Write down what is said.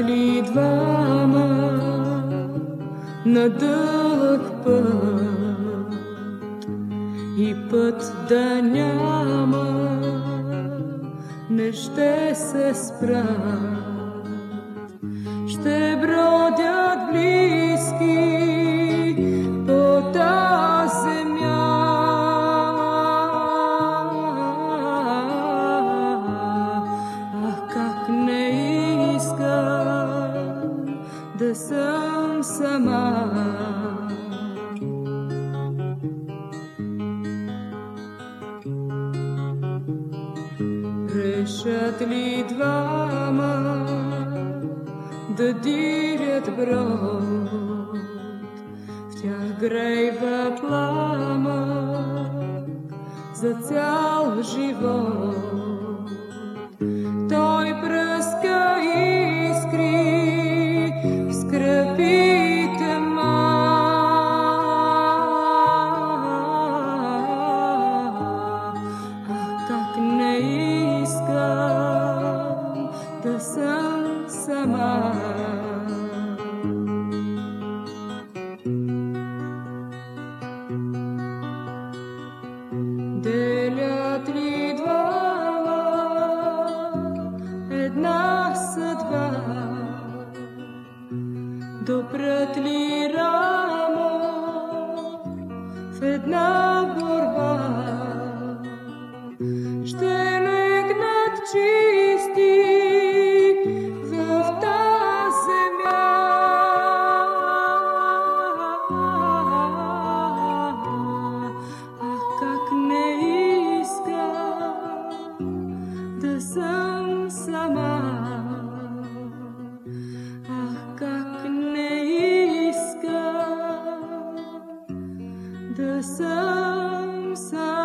ли двама на дълъг път и път да няма, не ще се спрат. Да съм сама. Решат ли двама да дирят брод, в тях грейва пламък за цял живот. В Допрат ли рамо в една борба? Ще легнат чисти в тази земя. Ах, как не искам да съм сама. Искам да съм сама.